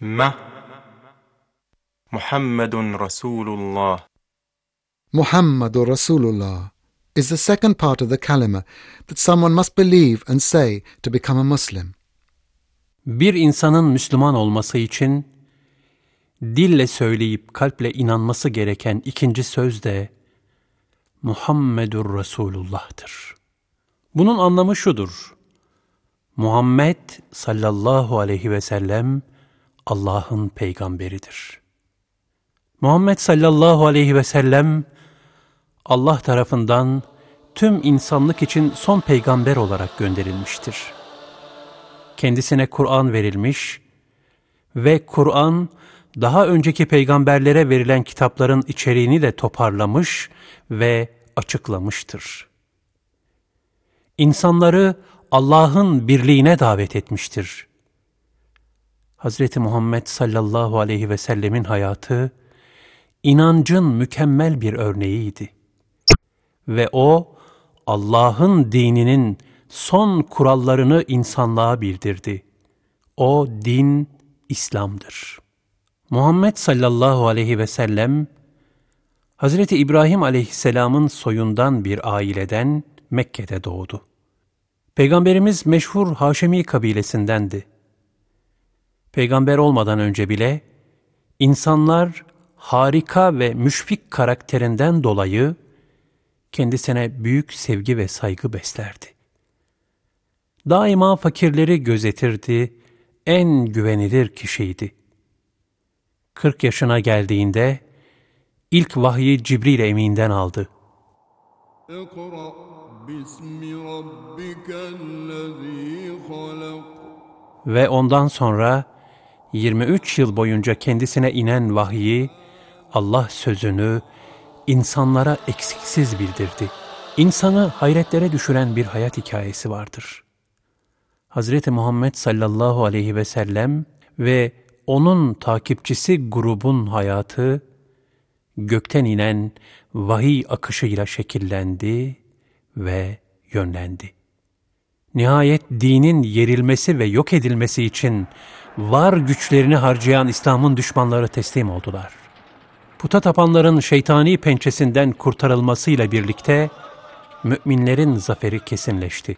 Ma Muhammedun Rasulullah Muhammadur Rasulullah is the second part of the kalima that someone must believe and say to become a Muslim. Bir insanın Müslüman olması için dille söyleyip kalple inanması gereken ikinci söz de Muhammedur Resulullah'tır. Bunun anlamı şudur. Muhammed sallallahu aleyhi ve sellem Allah'ın peygamberidir. Muhammed sallallahu aleyhi ve sellem Allah tarafından tüm insanlık için son peygamber olarak gönderilmiştir. Kendisine Kur'an verilmiş ve Kur'an daha önceki peygamberlere verilen kitapların içeriğini de toparlamış ve açıklamıştır. İnsanları Allah'ın birliğine davet etmiştir. Hz. Muhammed sallallahu aleyhi ve sellemin hayatı, inancın mükemmel bir örneğiydi. Ve o, Allah'ın dininin son kurallarını insanlığa bildirdi. O din İslam'dır. Muhammed sallallahu aleyhi ve sellem, Hazreti İbrahim aleyhisselamın soyundan bir aileden Mekke'de doğdu. Peygamberimiz meşhur Haşemi kabilesindendi Peygamber olmadan önce bile insanlar harika ve müşfik karakterinden dolayı kendisine büyük sevgi ve saygı beslerdi. Daima fakirleri gözetirdi, en güvenilir kişiydi. 40 yaşına geldiğinde ilk vahyi Cibril Emin'den aldı. اقرأ باسم ربك الذي خلق Ve ondan sonra 23 yıl boyunca kendisine inen vahyi, Allah sözünü insanlara eksiksiz bildirdi. İnsanı hayretlere düşüren bir hayat hikayesi vardır. Hazreti Muhammed sallallahu aleyhi ve sellem ve onun takipçisi grubun hayatı, gökten inen vahiy akışıyla şekillendi ve yönlendi. Nihayet dinin yerilmesi ve yok edilmesi için var güçlerini harcayan İslam'ın düşmanları teslim oldular. Puta tapanların şeytani pençesinden kurtarılmasıyla birlikte müminlerin zaferi kesinleşti.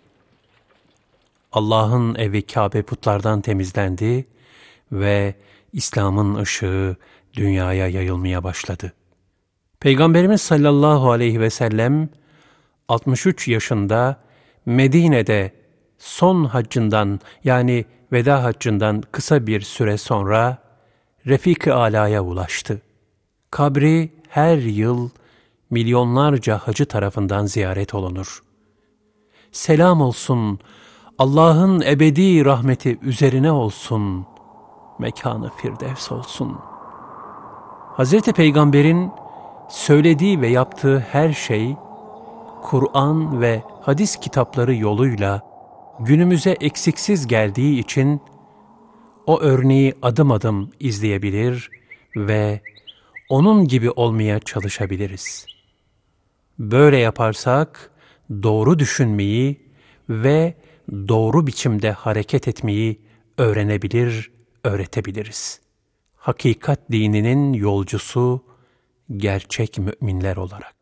Allah'ın evi Kabe putlardan temizlendi ve İslam'ın ışığı dünyaya yayılmaya başladı. Peygamberimiz sallallahu aleyhi ve sellem 63 yaşında Medine'de son haccından yani veda haccından kısa bir süre sonra Refik-i Ala'ya ulaştı. Kabri her yıl milyonlarca hacı tarafından ziyaret olunur. Selam olsun, Allah'ın ebedi rahmeti üzerine olsun, mekanı firdevs olsun. Hz. Peygamber'in söylediği ve yaptığı her şey, Kur'an ve hadis kitapları yoluyla günümüze eksiksiz geldiği için o örneği adım adım izleyebilir ve onun gibi olmaya çalışabiliriz. Böyle yaparsak doğru düşünmeyi ve doğru biçimde hareket etmeyi öğrenebilir, öğretebiliriz. Hakikat dininin yolcusu gerçek müminler olarak.